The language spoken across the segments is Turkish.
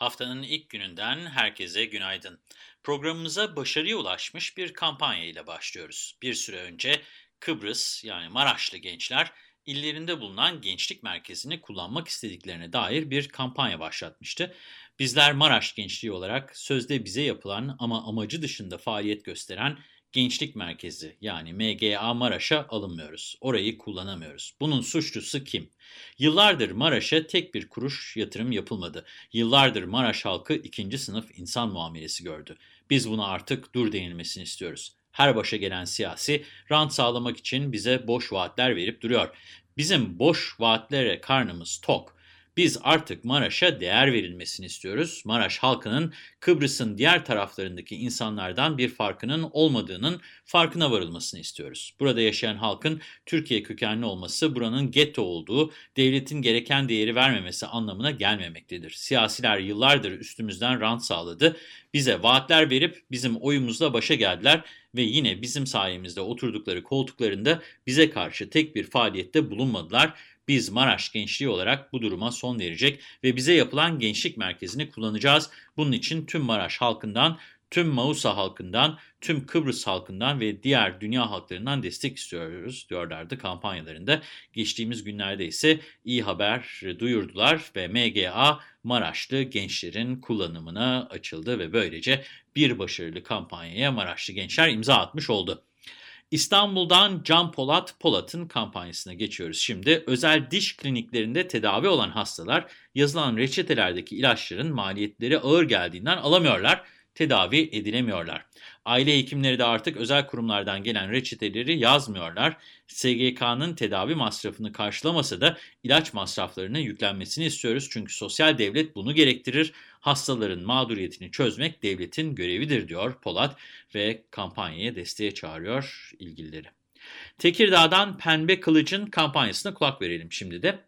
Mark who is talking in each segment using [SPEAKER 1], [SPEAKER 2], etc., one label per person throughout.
[SPEAKER 1] Haftanın ilk gününden herkese günaydın. Programımıza başarıya ulaşmış bir kampanya ile başlıyoruz. Bir süre önce Kıbrıs yani Maraşlı gençler illerinde bulunan gençlik merkezini kullanmak istediklerine dair bir kampanya başlatmıştı. Bizler Maraş gençliği olarak sözde bize yapılan ama amacı dışında faaliyet gösteren Gençlik Merkezi yani MGA Maraş'a alınmıyoruz. Orayı kullanamıyoruz. Bunun suçlusu kim? Yıllardır Maraş'a tek bir kuruş yatırım yapılmadı. Yıllardır Maraş halkı ikinci sınıf insan muamelesi gördü. Biz buna artık dur denilmesini istiyoruz. Her başa gelen siyasi rant sağlamak için bize boş vaatler verip duruyor. Bizim boş vaatlere karnımız tok. Biz artık Maraş'a değer verilmesini istiyoruz. Maraş halkının Kıbrıs'ın diğer taraflarındaki insanlardan bir farkının olmadığının farkına varılmasını istiyoruz. Burada yaşayan halkın Türkiye kökenli olması buranın getto olduğu, devletin gereken değeri vermemesi anlamına gelmemektedir. Siyasiler yıllardır üstümüzden rant sağladı. Bize vaatler verip bizim oyumuzla başa geldiler ve yine bizim sayemizde oturdukları koltuklarında bize karşı tek bir faaliyette bulunmadılar. Biz Maraş gençliği olarak bu duruma son verecek ve bize yapılan gençlik merkezini kullanacağız. Bunun için tüm Maraş halkından, tüm Mausa halkından, tüm Kıbrıs halkından ve diğer dünya halklarından destek istiyoruz diyorlardı kampanyalarında. Geçtiğimiz günlerde ise iyi haber duyurdular ve MGA Maraşlı gençlerin kullanımına açıldı ve böylece bir başarılı kampanyaya Maraşlı gençler imza atmış oldu. İstanbul'dan Can Polat Polat'ın kampanyasına geçiyoruz şimdi. Özel diş kliniklerinde tedavi olan hastalar yazılan reçetelerdeki ilaçların maliyetleri ağır geldiğinden alamıyorlar, tedavi edilemiyorlar. Aile hekimleri de artık özel kurumlardan gelen reçeteleri yazmıyorlar. SGK'nın tedavi masrafını karşılamasa da ilaç masraflarını yüklenmesini istiyoruz. Çünkü sosyal devlet bunu gerektirir. Hastaların mağduriyetini çözmek devletin görevidir diyor Polat ve kampanyaya desteğe çağırıyor ilgilileri. Tekirdağ'dan Pembe Kılıç'ın kampanyasına kulak verelim şimdi de.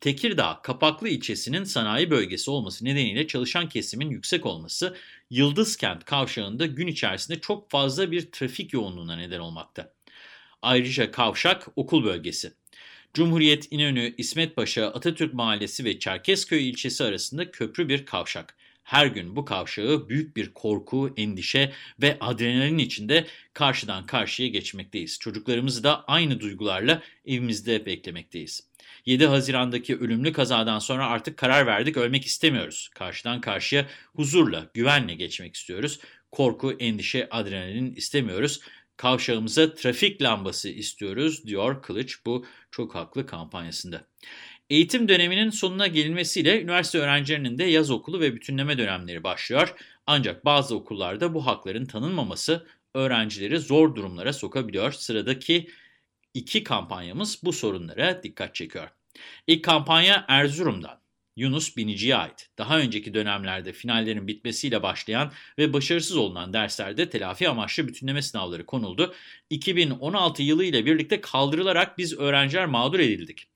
[SPEAKER 1] Tekirdağ, Kapaklı ilçesinin sanayi bölgesi olması nedeniyle çalışan kesimin yüksek olması, Yıldızkent kavşağında gün içerisinde çok fazla bir trafik yoğunluğuna neden olmakta. Ayrıca kavşak okul bölgesi. Cumhuriyet, İnönü, İsmetpaşa, Atatürk Mahallesi ve Çerkezköy ilçesi arasında köprü bir kavşak. Her gün bu kavşağı büyük bir korku, endişe ve adrenalin içinde karşıdan karşıya geçmekteyiz. Çocuklarımızı da aynı duygularla evimizde beklemekteyiz. 7 Haziran'daki ölümlü kazadan sonra artık karar verdik ölmek istemiyoruz. Karşıdan karşıya huzurla, güvenle geçmek istiyoruz. Korku, endişe, adrenalin istemiyoruz. Kavşağımıza trafik lambası istiyoruz diyor Kılıç bu çok haklı kampanyasında. Eğitim döneminin sonuna gelinmesiyle üniversite öğrencilerinin de yaz okulu ve bütünleme dönemleri başlıyor. Ancak bazı okullarda bu hakların tanınmaması öğrencileri zor durumlara sokabiliyor. Sıradaki iki kampanyamız bu sorunlara dikkat çekiyor. İlk kampanya Erzurum'dan. Yunus Binici'ye ait. Daha önceki dönemlerde finallerin bitmesiyle başlayan ve başarısız olunan derslerde telafi amaçlı bütünleme sınavları konuldu. 2016 yılı ile birlikte kaldırılarak biz öğrenciler mağdur edildik.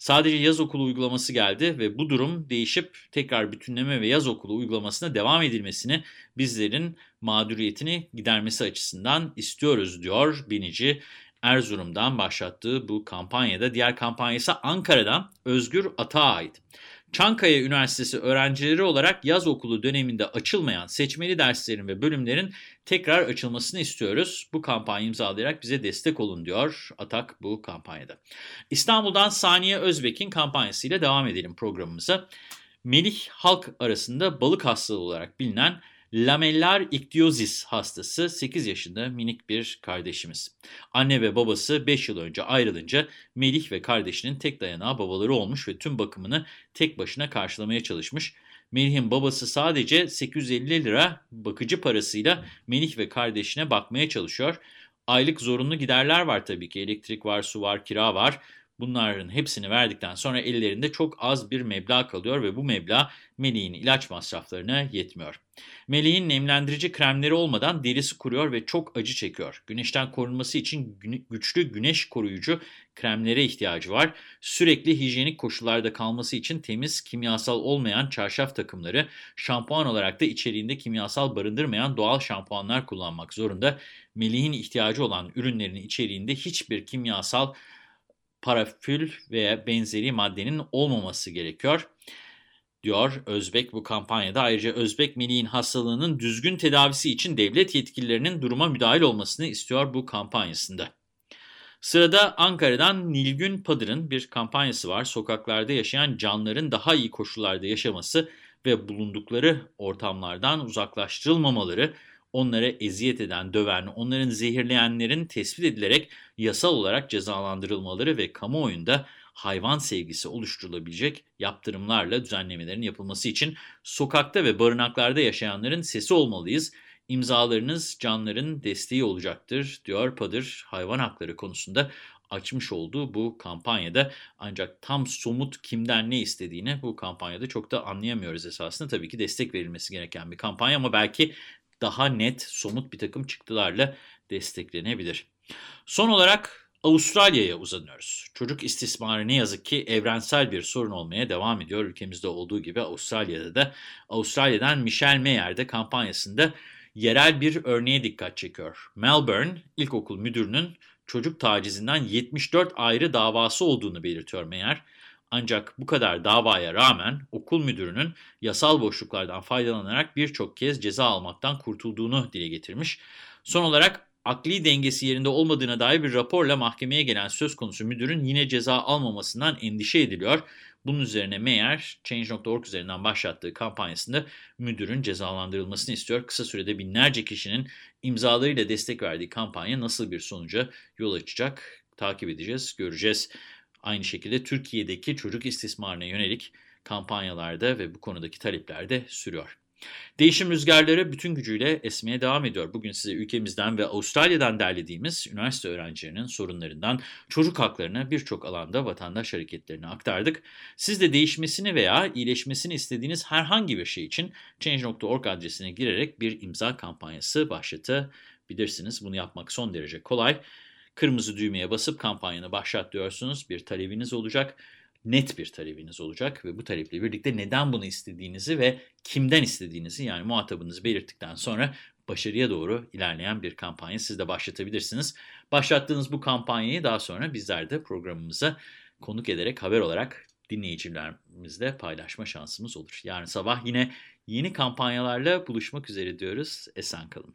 [SPEAKER 1] Sadece yaz okulu uygulaması geldi ve bu durum değişip tekrar bütünleme ve yaz okulu uygulamasına devam edilmesini bizlerin mağduriyetini gidermesi açısından istiyoruz diyor Binici. Erzurum'dan başlattığı bu kampanyada diğer kampanyası Ankara'dan Özgür Ata'a ait. Çankaya Üniversitesi öğrencileri olarak yaz okulu döneminde açılmayan seçmeli derslerin ve bölümlerin tekrar açılmasını istiyoruz. Bu kampanyayı imzalayarak bize destek olun diyor Atak bu kampanyada. İstanbul'dan Saniye Özbek'in kampanyasıyla devam edelim programımıza. Melih halk arasında balık hastalığı olarak bilinen Lamellar iktiozis hastası 8 yaşında minik bir kardeşimiz. Anne ve babası 5 yıl önce ayrılınca Melih ve kardeşinin tek dayanağı babaları olmuş ve tüm bakımını tek başına karşılamaya çalışmış. Melih'in babası sadece 850 lira bakıcı parasıyla Melih ve kardeşine bakmaya çalışıyor. Aylık zorunlu giderler var tabii ki. Elektrik var, su var, kira var. Bunların hepsini verdikten sonra ellerinde çok az bir meblağ kalıyor ve bu meblağ Melih'in ilaç masraflarına yetmiyor. Melih'in nemlendirici kremleri olmadan derisi kuruyor ve çok acı çekiyor. Güneşten korunması için güçlü güneş koruyucu kremlere ihtiyacı var. Sürekli hijyenik koşullarda kalması için temiz, kimyasal olmayan çarşaf takımları, şampuan olarak da içeriğinde kimyasal barındırmayan doğal şampuanlar kullanmak zorunda. Melih'in ihtiyacı olan ürünlerin içeriğinde hiçbir kimyasal parafül veya benzeri maddenin olmaması gerekiyor diyor Özbek bu kampanyada. Ayrıca Özbek Melih'in hastalığının düzgün tedavisi için devlet yetkililerinin duruma müdahil olmasını istiyor bu kampanyasında. Sırada Ankara'dan Nilgün Padır'ın bir kampanyası var. Sokaklarda yaşayan canların daha iyi koşullarda yaşaması ve bulundukları ortamlardan uzaklaştırılmamaları, onlara eziyet eden, döven, onların zehirleyenlerin tespit edilerek yasal olarak cezalandırılmaları ve kamuoyunda hayvan sevgisi oluşturulabilecek yaptırımlarla düzenlemelerin yapılması için sokakta ve barınaklarda yaşayanların sesi olmalıyız. İmzalarınız canların desteği olacaktır, diyor Padır hayvan hakları konusunda açmış olduğu bu kampanyada. Ancak tam somut kimden ne istediğini bu kampanyada çok da anlayamıyoruz esasında. Tabii ki destek verilmesi gereken bir kampanya ama belki daha net, somut bir takım çıktılarla desteklenebilir. Son olarak Avustralya'ya uzanıyoruz. Çocuk istismarı ne yazık ki evrensel bir sorun olmaya devam ediyor. Ülkemizde olduğu gibi Avustralya'da da. Avustralya'dan Michelle Mayer de kampanyasında yerel bir örneğe dikkat çekiyor. Melbourne İlkokul Müdürü'nün çocuk tacizinden 74 ayrı davası olduğunu belirtiyor Mayer. Ancak bu kadar davaya rağmen okul müdürünün yasal boşluklardan faydalanarak birçok kez ceza almaktan kurtulduğunu dile getirmiş. Son olarak akli dengesi yerinde olmadığına dair bir raporla mahkemeye gelen söz konusu müdürün yine ceza almamasından endişe ediliyor. Bunun üzerine Meyer, Change.org üzerinden başlattığı kampanyasında müdürün cezalandırılmasını istiyor. Kısa sürede binlerce kişinin imzalarıyla destek verdiği kampanya nasıl bir sonuca yol açacak takip edeceğiz, göreceğiz. Aynı şekilde Türkiye'deki çocuk istismarına yönelik kampanyalarda ve bu konudaki talepler de sürüyor. Değişim rüzgarları bütün gücüyle esmeye devam ediyor. Bugün size ülkemizden ve Avustralya'dan derlediğimiz üniversite öğrencilerinin sorunlarından çocuk haklarına birçok alanda vatandaş hareketlerini aktardık. Siz de değişmesini veya iyileşmesini istediğiniz herhangi bir şey için Change.org adresine girerek bir imza kampanyası başlatabilirsiniz. Bunu yapmak son derece kolay. Kırmızı düğmeye basıp kampanyanı başlat diyorsunuz. Bir talebiniz olacak net bir talebiniz olacak ve bu taleple birlikte neden bunu istediğinizi ve kimden istediğinizi yani muhatabınızı belirttikten sonra başarıya doğru ilerleyen bir kampanya siz de başlatabilirsiniz. Başlattığınız bu kampanyayı daha sonra bizler de programımıza konuk ederek haber olarak dinleyicilerimizle paylaşma şansımız olur. Yarın sabah yine yeni kampanyalarla buluşmak üzere diyoruz. Esen kalın.